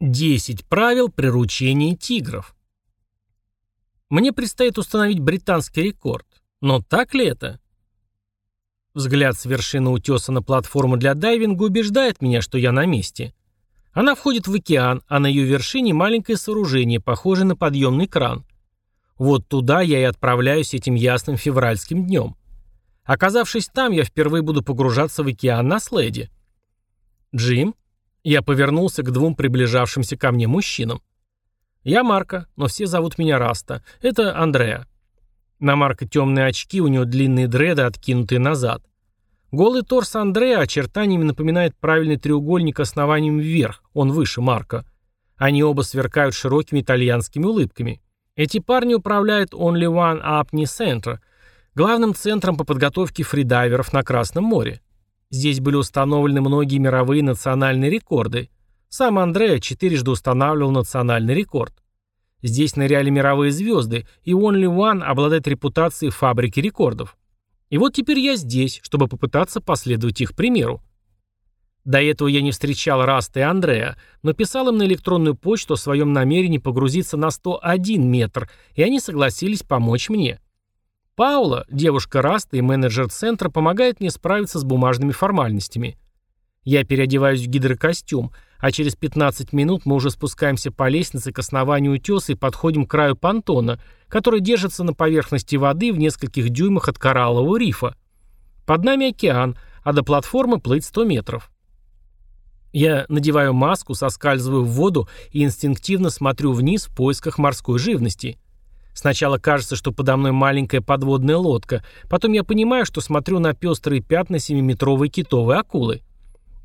10 правил приручения тигров. Мне предстоит установить британский рекорд. Но так ли это? Взгляд с вершины утеса на платформу для дайвинга убеждает меня, что я на месте. Она входит в океан, а на ее вершине маленькое сооружение, похожее на подъемный кран. Вот туда я и отправляюсь этим ясным февральским днем. Оказавшись там, я впервые буду погружаться в океан на следе. Джим, я повернулся к двум приближавшимся ко мне мужчинам. Я Марка, но все зовут меня Раста. Это Андреа. На Марка темные очки, у него длинные дреды, откинутые назад. Голый торс Андрея очертаниями напоминает правильный треугольник основанием вверх, он выше Марка. Они оба сверкают широкими итальянскими улыбками. Эти парни управляют Only One Apnea Center, главным центром по подготовке фридайверов на Красном море. Здесь были установлены многие мировые национальные рекорды. Сам Андреа четырежды устанавливал национальный рекорд. Здесь ныряли мировые звезды, и Only One обладает репутацией фабрики рекордов. И вот теперь я здесь, чтобы попытаться последовать их примеру. До этого я не встречал Раста и Андрея, но писал им на электронную почту о своем намерении погрузиться на 101 метр, и они согласились помочь мне. Паула, девушка Раста и менеджер центра, помогает мне справиться с бумажными формальностями. Я переодеваюсь в гидрокостюм, а через 15 минут мы уже спускаемся по лестнице к основанию утеса и подходим к краю понтона, который держится на поверхности воды в нескольких дюймах от кораллового рифа. Под нами океан, а до платформы плыть 100 метров. Я надеваю маску, соскальзываю в воду и инстинктивно смотрю вниз в поисках морской живности. Сначала кажется, что подо мной маленькая подводная лодка, потом я понимаю, что смотрю на пестрые пятна семиметровой китовой акулы.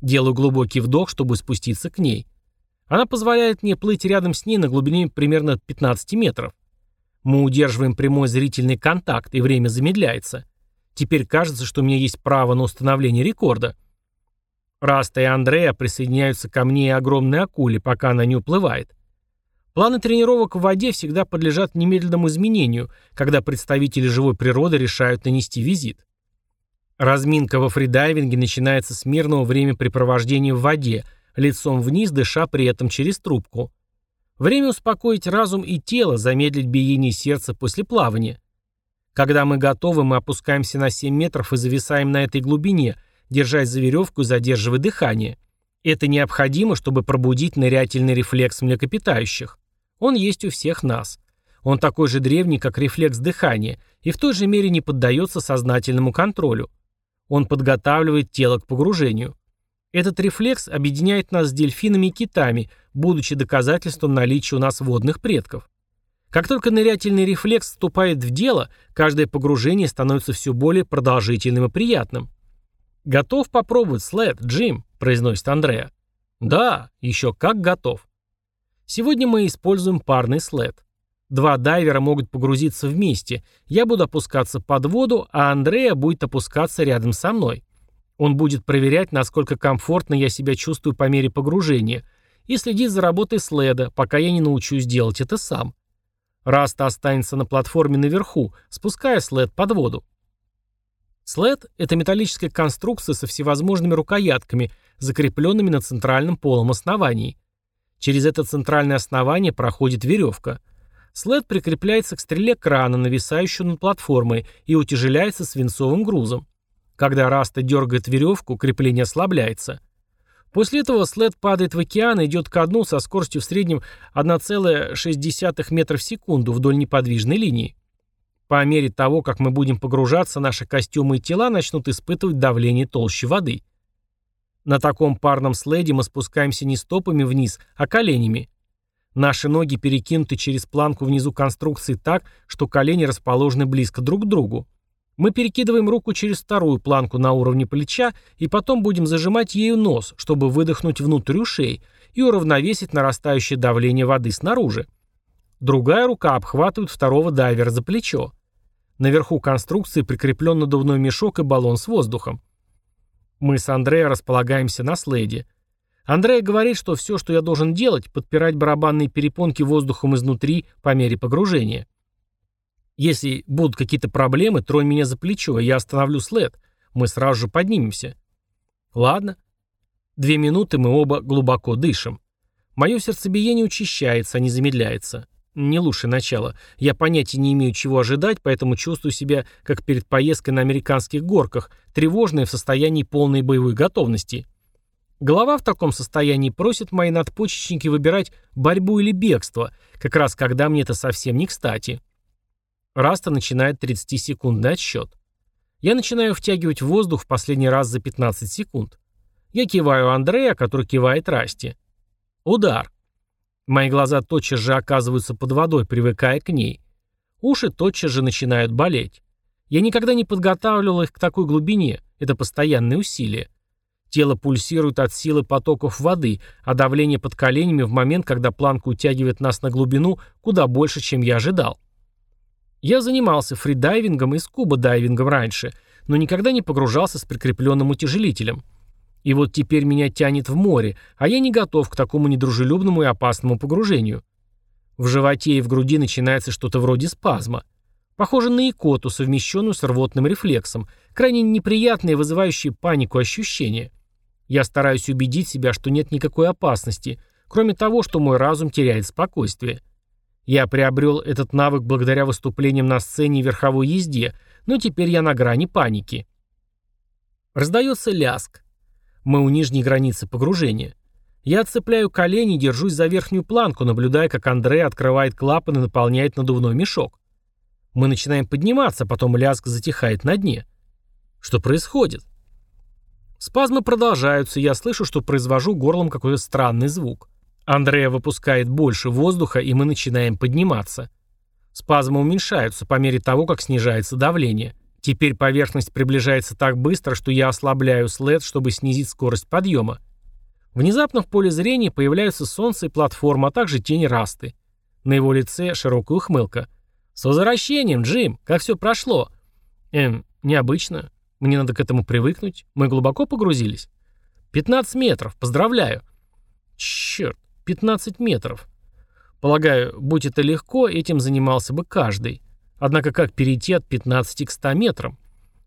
Делаю глубокий вдох, чтобы спуститься к ней. Она позволяет мне плыть рядом с ней на глубине примерно 15 метров. Мы удерживаем прямой зрительный контакт, и время замедляется. Теперь кажется, что у меня есть право на установление рекорда. Раста и Андрея присоединяются ко мне и огромной акуле, пока она не уплывает. Планы тренировок в воде всегда подлежат немедленному изменению, когда представители живой природы решают нанести визит. Разминка во фридайвинге начинается с мирного времяпрепровождения в воде, лицом вниз, дыша при этом через трубку. Время успокоить разум и тело, замедлить биение сердца после плавания. Когда мы готовы, мы опускаемся на 7 метров и зависаем на этой глубине, держась за веревку и задерживая дыхание. Это необходимо, чтобы пробудить нырятельный рефлекс млекопитающих. Он есть у всех нас. Он такой же древний, как рефлекс дыхания, и в той же мере не поддается сознательному контролю. Он подготавливает тело к погружению. Этот рефлекс объединяет нас с дельфинами и китами, будучи доказательством наличия у нас водных предков. Как только нырятельный рефлекс вступает в дело, каждое погружение становится все более продолжительным и приятным. «Готов попробовать след, Джим», — произносит Андреа. «Да, еще как готов». Сегодня мы используем парный след. Два дайвера могут погрузиться вместе. Я буду опускаться под воду, а Андрея будет опускаться рядом со мной. Он будет проверять, насколько комфортно я себя чувствую по мере погружения, и следить за работой следа, пока я не научусь делать это сам. Раста останется на платформе наверху, спуская след под воду. След – это металлическая конструкция со всевозможными рукоятками, закрепленными на центральном полом основании. Через это центральное основание проходит веревка. След прикрепляется к стреле крана, нависающего над платформой, и утяжеляется свинцовым грузом. Когда Раста дергает веревку, крепление ослабляется. После этого след падает в океан и идет ко дну со скоростью в среднем 1,6 метра в секунду вдоль неподвижной линии. По мере того, как мы будем погружаться, наши костюмы и тела начнут испытывать давление толщи воды. На таком парном следе мы спускаемся не стопами вниз, а коленями. Наши ноги перекинуты через планку внизу конструкции так, что колени расположены близко друг к другу. Мы перекидываем руку через вторую планку на уровне плеча и потом будем зажимать ею нос, чтобы выдохнуть внутрь ушей и уравновесить нарастающее давление воды снаружи. Другая рука обхватывает второго дайвера за плечо. Наверху конструкции прикреплен надувной мешок и баллон с воздухом. Мы с Андреем располагаемся на следе. Андрей говорит, что все, что я должен делать, подпирать барабанные перепонки воздухом изнутри по мере погружения. Если будут какие-то проблемы, тронь меня за плечо, и я остановлю след. Мы сразу же поднимемся. Ладно. Две минуты мы оба глубоко дышим. Мое сердцебиение учащается, а не замедляется. Не лучшее начало. Я понятия не имею, чего ожидать, поэтому чувствую себя, как перед поездкой на американских горках, тревожная в состоянии полной боевой готовности. Голова в таком состоянии просит мои надпочечники выбирать борьбу или бегство, как раз когда мне это совсем не кстати. Раста начинает 30-секундный отсчет. Я начинаю втягивать воздух в последний раз за 15 секунд. Я киваю Андрея, который кивает Расти. Удар. Мои глаза тотчас же оказываются под водой, привыкая к ней. Уши тотчас же начинают болеть. Я никогда не подготавливал их к такой глубине, это постоянные усилия. Тело пульсирует от силы потоков воды, а давление под коленями в момент, когда планка утягивает нас на глубину, куда больше, чем я ожидал. Я занимался фридайвингом и скуба-дайвингом раньше, но никогда не погружался с прикрепленным утяжелителем. И вот теперь меня тянет в море, а я не готов к такому недружелюбному и опасному погружению. В животе и в груди начинается что-то вроде спазма. Похоже на икоту, совмещенную с рвотным рефлексом. Крайне неприятные, вызывающие панику ощущения. Я стараюсь убедить себя, что нет никакой опасности, кроме того, что мой разум теряет спокойствие. Я приобрел этот навык благодаря выступлениям на сцене и верховой езде, но теперь я на грани паники. Раздается ляск. Мы у нижней границы погружения. Я отцепляю колени и держусь за верхнюю планку, наблюдая, как Андрей открывает клапан и наполняет надувной мешок. Мы начинаем подниматься, потом лязг затихает на дне. Что происходит? Спазмы продолжаются, я слышу, что произвожу горлом какой-то странный звук. Андрея выпускает больше воздуха, и мы начинаем подниматься. Спазмы уменьшаются по мере того, как снижается давление. Теперь поверхность приближается так быстро, что я ослабляю след, чтобы снизить скорость подъема. Внезапно в поле зрения появляются солнце и платформа, а также тень расты. На его лице широкая ухмылка. «С возвращением, Джим! Как все прошло?» «Эм, необычно. Мне надо к этому привыкнуть. Мы глубоко погрузились?» «15 метров. Поздравляю!» «Черт, 15 метров!» Полагаю, будь это легко, этим занимался бы каждый. Однако как перейти от 15 к 100 метрам?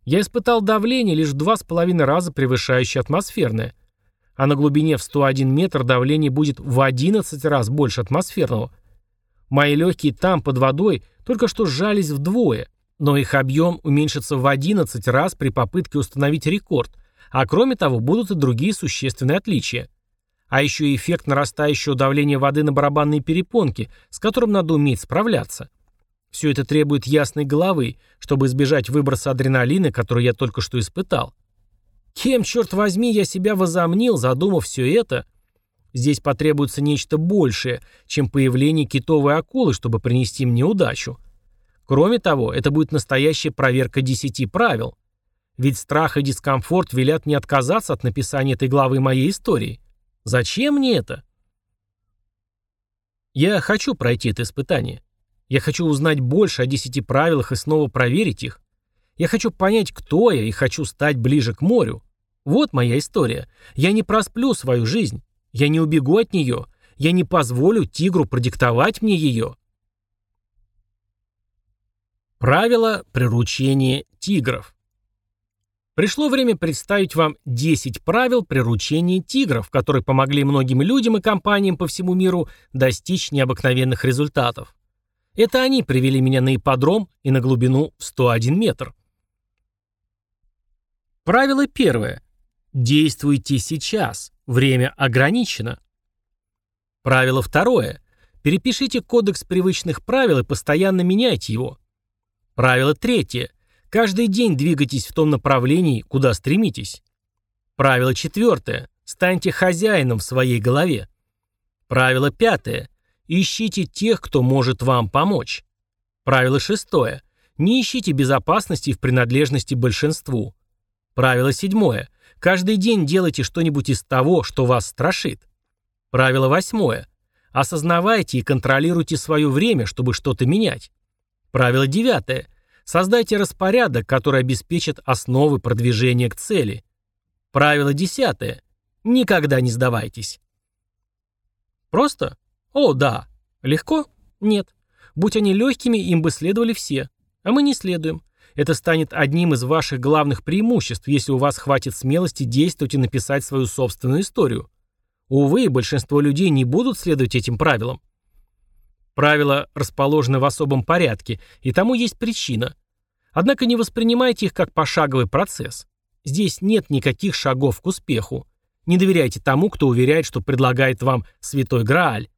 Я испытал давление лишь в два с половиной раза превышающее атмосферное. А на глубине в 101 метр давление будет в 11 раз больше атмосферного. Мои легкие там, под водой, только что сжались вдвое, но их объем уменьшится в 11 раз при попытке установить рекорд, а кроме того будут и другие существенные отличия. А еще эффект нарастающего давления воды на барабанные перепонки, с которым надо уметь справляться. Все это требует ясной головы, чтобы избежать выброса адреналина, который я только что испытал. Кем, черт возьми, я себя возомнил, задумав все это? Здесь потребуется нечто большее, чем появление китовой акулы, чтобы принести мне удачу. Кроме того, это будет настоящая проверка десяти правил. Ведь страх и дискомфорт велят не отказаться от написания этой главы моей истории. Зачем мне это? Я хочу пройти это испытание. Я хочу узнать больше о десяти правилах и снова проверить их. Я хочу понять, кто я, и хочу стать ближе к морю. Вот моя история. Я не просплю свою жизнь. Я не убегу от нее. Я не позволю тигру продиктовать мне ее. Правила приручения тигров. Пришло время представить вам 10 правил приручения тигров, которые помогли многим людям и компаниям по всему миру достичь необыкновенных результатов. Это они привели меня на ипподром и на глубину в 101 метр. Правило первое. Действуйте сейчас. Время ограничено. Правило второе. Перепишите кодекс привычных правил и постоянно меняйте его. Правило третье. Каждый день двигайтесь в том направлении, куда стремитесь. Правило четвертое. Станьте хозяином в своей голове. Правило пятое. Ищите тех, кто может вам помочь. Правило шестое. Не ищите безопасности в принадлежности большинству. Правило седьмое. Каждый день делайте что-нибудь из того, что вас страшит. Правило восьмое. Осознавайте и контролируйте свое время, чтобы что-то менять. Правило девятое. Создайте распорядок, который обеспечит основы продвижения к цели. Правило десятое. Никогда не сдавайтесь. Просто о, да. Легко? Нет. Будь они легкими, им бы следовали все. А мы не следуем. Это станет одним из ваших главных преимуществ, если у вас хватит смелости действовать и написать свою собственную историю. Увы, большинство людей не будут следовать этим правилам. Правила расположены в особом порядке, и тому есть причина. Однако не воспринимайте их как пошаговый процесс. Здесь нет никаких шагов к успеху. Не доверяйте тому, кто уверяет, что предлагает вам святой Грааль.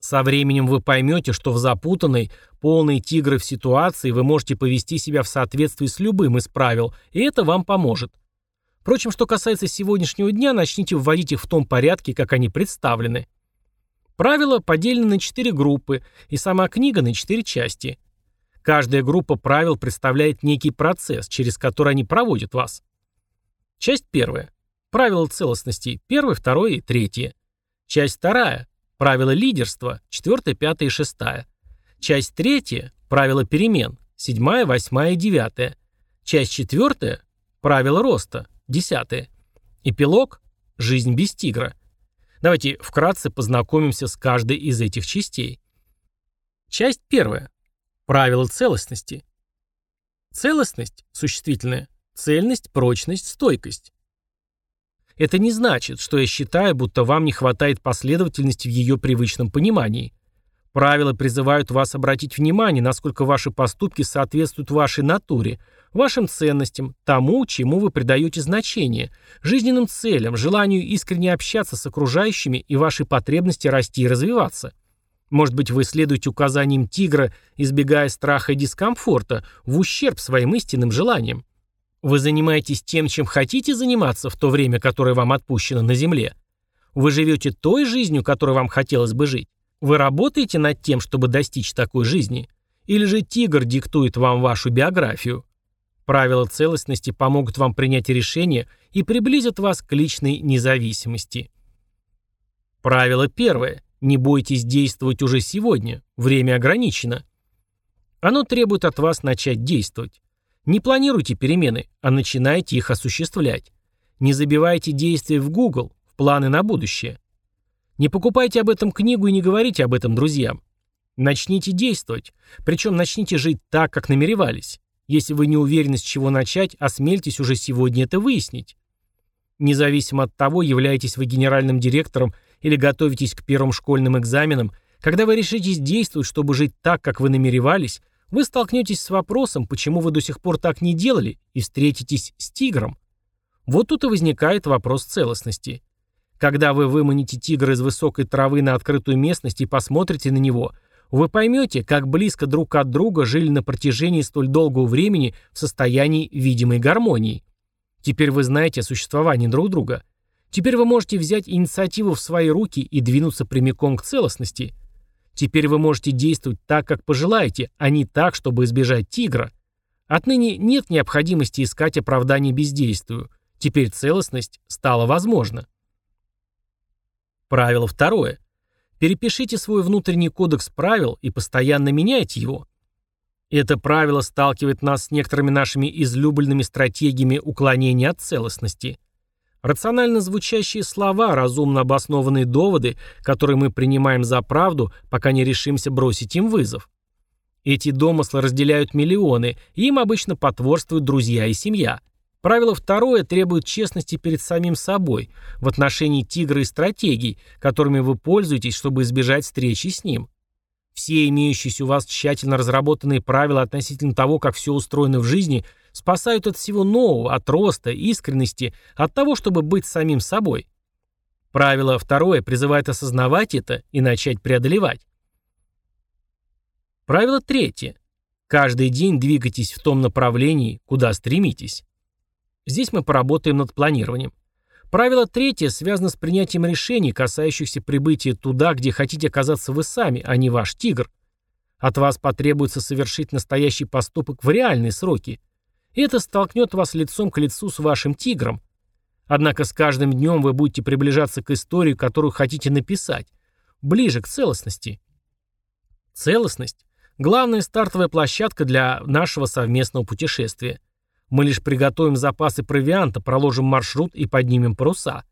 Со временем вы поймете, что в запутанной, полной тигров ситуации вы можете повести себя в соответствии с любым из правил, и это вам поможет. Впрочем, что касается сегодняшнего дня, начните вводить их в том порядке, как они представлены. Правила поделены на четыре группы, и сама книга на четыре части. Каждая группа правил представляет некий процесс, через который они проводят вас. Часть первая. Правила целостности. Первое, второе и третье. Часть вторая. Правила лидерства. Четвертая, пятая и шестая. Часть третья. Правила перемен. Седьмая, восьмая и девятая. Часть четвертая. Правила роста. Десятое. Эпилог – жизнь без тигра. Давайте вкратце познакомимся с каждой из этих частей. Часть первая. Правила целостности. Целостность – существительное. Цельность, прочность, стойкость. Это не значит, что я считаю, будто вам не хватает последовательности в ее привычном понимании. Правила призывают вас обратить внимание, насколько ваши поступки соответствуют вашей натуре, вашим ценностям, тому, чему вы придаете значение, жизненным целям, желанию искренне общаться с окружающими и вашей потребности расти и развиваться. Может быть, вы следуете указаниям тигра, избегая страха и дискомфорта, в ущерб своим истинным желаниям. Вы занимаетесь тем, чем хотите заниматься в то время, которое вам отпущено на земле. Вы живете той жизнью, которой вам хотелось бы жить. Вы работаете над тем, чтобы достичь такой жизни? Или же тигр диктует вам вашу биографию? Правила целостности помогут вам принять решение и приблизят вас к личной независимости. Правило первое. Не бойтесь действовать уже сегодня. Время ограничено. Оно требует от вас начать действовать. Не планируйте перемены, а начинайте их осуществлять. Не забивайте действия в Google, в планы на будущее. Не покупайте об этом книгу и не говорите об этом друзьям. Начните действовать, причем начните жить так, как намеревались. Если вы не уверены, с чего начать, осмельтесь уже сегодня это выяснить. Независимо от того, являетесь вы генеральным директором или готовитесь к первым школьным экзаменам, когда вы решитесь действовать, чтобы жить так, как вы намеревались, вы столкнетесь с вопросом, почему вы до сих пор так не делали, и встретитесь с тигром. Вот тут и возникает вопрос целостности. Когда вы выманите тигра из высокой травы на открытую местность и посмотрите на него, вы поймете, как близко друг от друга жили на протяжении столь долгого времени в состоянии видимой гармонии. Теперь вы знаете о существовании друг друга. Теперь вы можете взять инициативу в свои руки и двинуться прямиком к целостности. Теперь вы можете действовать так, как пожелаете, а не так, чтобы избежать тигра. Отныне нет необходимости искать оправдание бездействию. Теперь целостность стала возможна. Правило второе. Перепишите свой внутренний кодекс правил и постоянно меняйте его. Это правило сталкивает нас с некоторыми нашими излюбленными стратегиями уклонения от целостности. Рационально звучащие слова, разумно обоснованные доводы, которые мы принимаем за правду, пока не решимся бросить им вызов. Эти домыслы разделяют миллионы, и им обычно потворствуют друзья и семья. Правило второе требует честности перед самим собой в отношении тигра и стратегий, которыми вы пользуетесь, чтобы избежать встречи с ним. Все имеющиеся у вас тщательно разработанные правила относительно того, как все устроено в жизни, спасают от всего нового, от роста, искренности, от того, чтобы быть самим собой. Правило второе призывает осознавать это и начать преодолевать. Правило третье. Каждый день двигайтесь в том направлении, куда стремитесь. Здесь мы поработаем над планированием. Правило третье связано с принятием решений, касающихся прибытия туда, где хотите оказаться вы сами, а не ваш тигр. От вас потребуется совершить настоящий поступок в реальные сроки. И это столкнет вас лицом к лицу с вашим тигром. Однако с каждым днем вы будете приближаться к истории, которую хотите написать, ближе к целостности. Целостность – главная стартовая площадка для нашего совместного путешествия – мы лишь приготовим запасы провианта, проложим маршрут и поднимем паруса.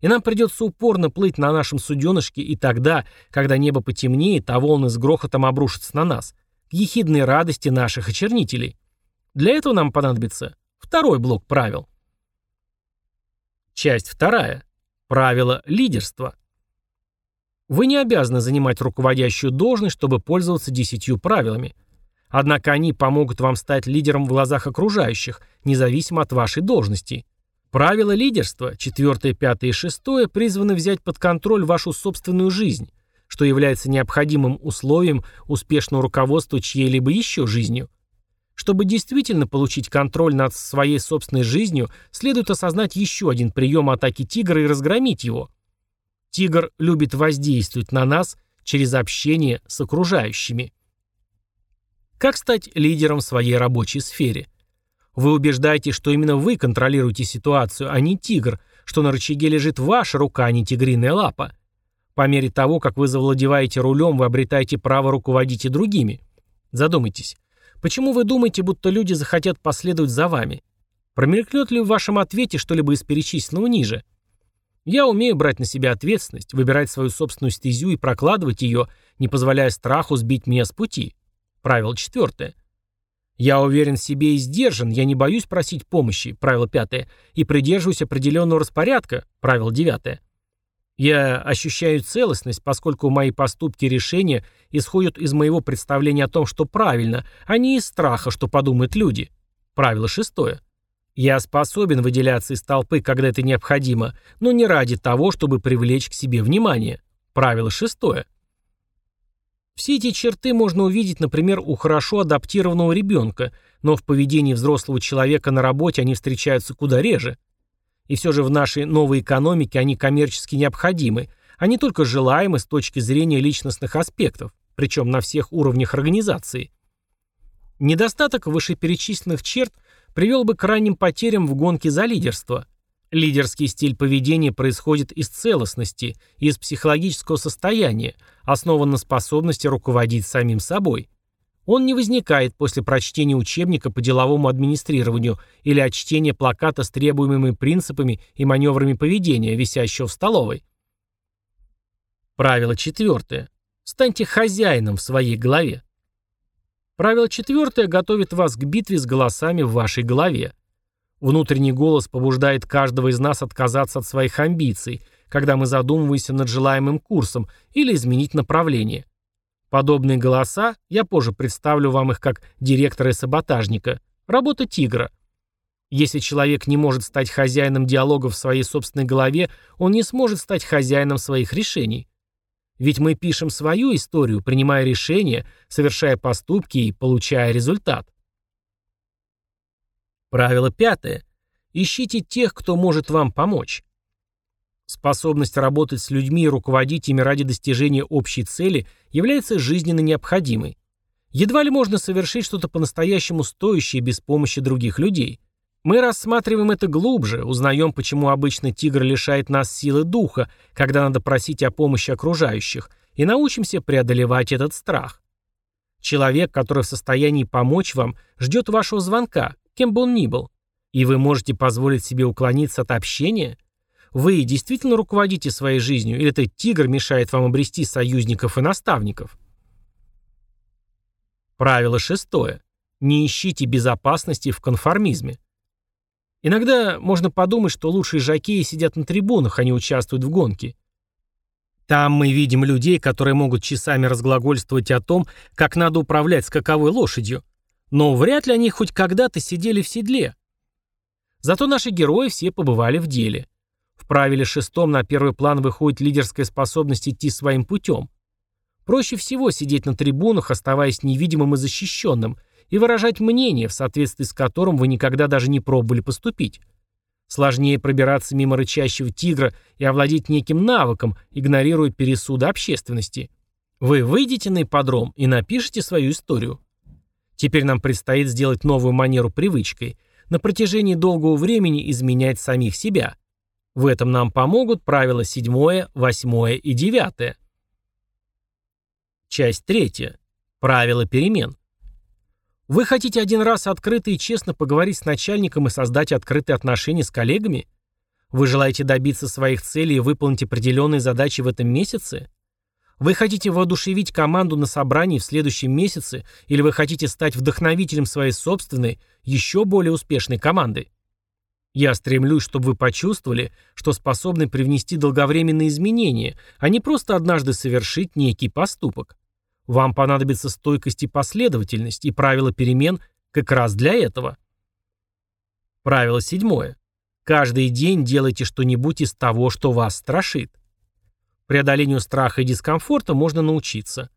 И нам придется упорно плыть на нашем суденышке и тогда, когда небо потемнеет, а волны с грохотом обрушатся на нас, к ехидной радости наших очернителей. Для этого нам понадобится второй блок правил. Часть вторая. Правило лидерства. Вы не обязаны занимать руководящую должность, чтобы пользоваться десятью правилами. Однако они помогут вам стать лидером в глазах окружающих, независимо от вашей должности. Правила лидерства, четвертое, пятое и шестое, призваны взять под контроль вашу собственную жизнь, что является необходимым условием успешного руководства чьей-либо еще жизнью. Чтобы действительно получить контроль над своей собственной жизнью, следует осознать еще один прием атаки тигра и разгромить его. Тигр любит воздействовать на нас через общение с окружающими. Как стать лидером в своей рабочей сфере? Вы убеждаете, что именно вы контролируете ситуацию, а не тигр, что на рычаге лежит ваша рука, а не тигриная лапа. По мере того, как вы завладеваете рулем, вы обретаете право руководить и другими. Задумайтесь, Почему вы думаете, будто люди захотят последовать за вами? Промелькнет ли в вашем ответе что-либо из перечисленного ниже? Я умею брать на себя ответственность, выбирать свою собственную стезю и прокладывать ее, не позволяя страху сбить меня с пути. Правило четвертое. Я уверен в себе и сдержан, я не боюсь просить помощи, правило пятое, и придерживаюсь определенного распорядка, правило девятое. Я ощущаю целостность, поскольку мои поступки и решения исходят из моего представления о том, что правильно, а не из страха, что подумают люди. Правило шестое. Я способен выделяться из толпы, когда это необходимо, но не ради того, чтобы привлечь к себе внимание. Правило шестое. Все эти черты можно увидеть, например, у хорошо адаптированного ребенка, но в поведении взрослого человека на работе они встречаются куда реже. И все же в нашей новой экономике они коммерчески необходимы, а не только желаемы с точки зрения личностных аспектов, причем на всех уровнях организации. Недостаток вышеперечисленных черт привел бы к ранним потерям в гонке за лидерство. Лидерский стиль поведения происходит из целостности, из психологического состояния, основан на способности руководить самим собой. Он не возникает после прочтения учебника по деловому администрированию или от чтения плаката с требуемыми принципами и маневрами поведения, висящего в столовой. Правило четвертое. Станьте хозяином в своей голове. Правило четвертое готовит вас к битве с голосами в вашей голове. Внутренний голос побуждает каждого из нас отказаться от своих амбиций, когда мы задумываемся над желаемым курсом или изменить направление – Подобные голоса, я позже представлю вам их как директора и саботажника, работа тигра. Если человек не может стать хозяином диалога в своей собственной голове, он не сможет стать хозяином своих решений. Ведь мы пишем свою историю, принимая решения, совершая поступки и получая результат. Правило пятое. Ищите тех, кто может вам помочь. Способность работать с людьми и руководить ими ради достижения общей цели является жизненно необходимой. Едва ли можно совершить что-то по-настоящему стоящее без помощи других людей. Мы рассматриваем это глубже, узнаем, почему обычно тигр лишает нас силы духа, когда надо просить о помощи окружающих, и научимся преодолевать этот страх. Человек, который в состоянии помочь вам, ждет вашего звонка, кем бы он ни был. И вы можете позволить себе уклониться от общения – вы действительно руководите своей жизнью, или этот тигр мешает вам обрести союзников и наставников? Правило шестое. Не ищите безопасности в конформизме. Иногда можно подумать, что лучшие жокеи сидят на трибунах, а не участвуют в гонке. Там мы видим людей, которые могут часами разглагольствовать о том, как надо управлять скаковой лошадью. Но вряд ли они хоть когда-то сидели в седле. Зато наши герои все побывали в деле. В правиле шестом на первый план выходит лидерская способность идти своим путем. Проще всего сидеть на трибунах, оставаясь невидимым и защищенным, и выражать мнение, в соответствии с которым вы никогда даже не пробовали поступить. Сложнее пробираться мимо рычащего тигра и овладеть неким навыком, игнорируя пересуды общественности. Вы выйдете на ипподром и напишите свою историю. Теперь нам предстоит сделать новую манеру привычкой. На протяжении долгого времени изменять самих себя. В этом нам помогут правила 7, 8 и 9. Часть 3. Правила перемен. Вы хотите один раз открыто и честно поговорить с начальником и создать открытые отношения с коллегами? Вы желаете добиться своих целей и выполнить определенные задачи в этом месяце? Вы хотите воодушевить команду на собрании в следующем месяце или вы хотите стать вдохновителем своей собственной, еще более успешной команды? Я стремлюсь, чтобы вы почувствовали, что способны привнести долговременные изменения, а не просто однажды совершить некий поступок. Вам понадобится стойкость и последовательность, и правила перемен как раз для этого. Правило седьмое. Каждый день делайте что-нибудь из того, что вас страшит. Преодолению страха и дискомфорта можно научиться.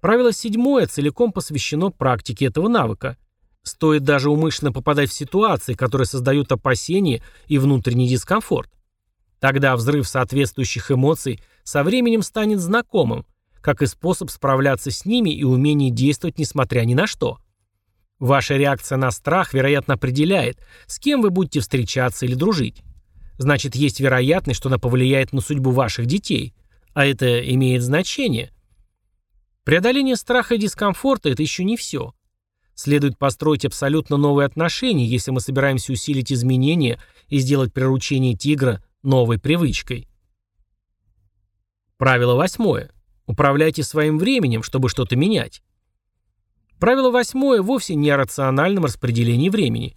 Правило седьмое целиком посвящено практике этого навыка. Стоит даже умышленно попадать в ситуации, которые создают опасения и внутренний дискомфорт. Тогда взрыв соответствующих эмоций со временем станет знакомым, как и способ справляться с ними и умение действовать несмотря ни на что. Ваша реакция на страх, вероятно, определяет, с кем вы будете встречаться или дружить. Значит, есть вероятность, что она повлияет на судьбу ваших детей. А это имеет значение. Преодоление страха и дискомфорта – это еще не все. Следует построить абсолютно новые отношения, если мы собираемся усилить изменения и сделать приручение тигра новой привычкой. Правило восьмое. Управляйте своим временем, чтобы что-то менять. Правило восьмое вовсе не о рациональном распределении времени.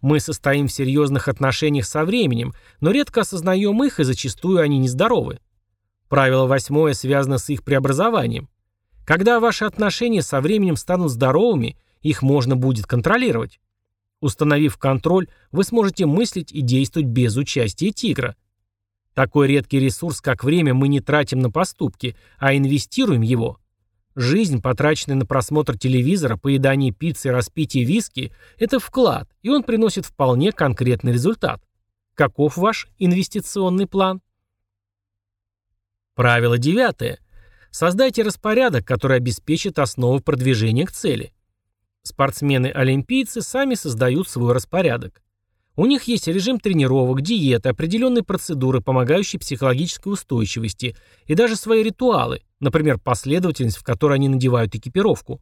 Мы состоим в серьезных отношениях со временем, но редко осознаем их, и зачастую они нездоровы. Правило восьмое связано с их преобразованием. Когда ваши отношения со временем станут здоровыми, их можно будет контролировать. Установив контроль, вы сможете мыслить и действовать без участия тигра. Такой редкий ресурс, как время, мы не тратим на поступки, а инвестируем его. Жизнь, потраченная на просмотр телевизора, поедание пиццы распитие виски – это вклад, и он приносит вполне конкретный результат. Каков ваш инвестиционный план? Правило девятое. Создайте распорядок, который обеспечит основу продвижения к цели. Спортсмены-олимпийцы сами создают свой распорядок. У них есть режим тренировок, диеты, определенные процедуры, помогающие психологической устойчивости, и даже свои ритуалы, например, последовательность, в которой они надевают экипировку.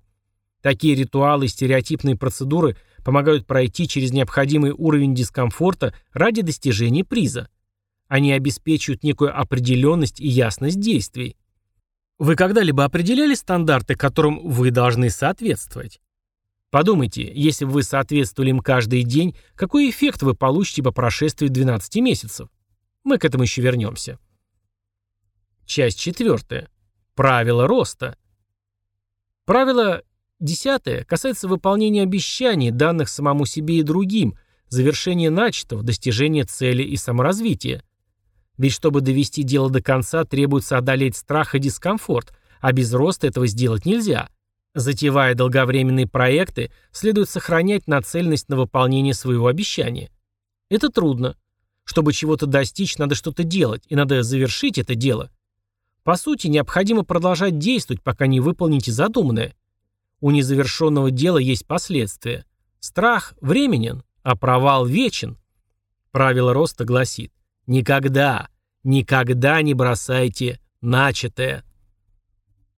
Такие ритуалы и стереотипные процедуры помогают пройти через необходимый уровень дискомфорта ради достижения приза. Они обеспечивают некую определенность и ясность действий. Вы когда-либо определяли стандарты, которым вы должны соответствовать? Подумайте, если бы вы соответствовали им каждый день, какой эффект вы получите по прошествии 12 месяцев? Мы к этому еще вернемся. Часть четвертая. Правила роста. Правило десятое касается выполнения обещаний, данных самому себе и другим, завершения начатого, достижения цели и саморазвития. Ведь чтобы довести дело до конца, требуется одолеть страх и дискомфорт, а без роста этого сделать нельзя. Затевая долговременные проекты, следует сохранять нацеленность на выполнение своего обещания. Это трудно. Чтобы чего-то достичь, надо что-то делать, и надо завершить это дело. По сути, необходимо продолжать действовать, пока не выполните задуманное. У незавершенного дела есть последствия. Страх временен, а провал вечен. Правило роста гласит Никогда, никогда не бросайте начатое.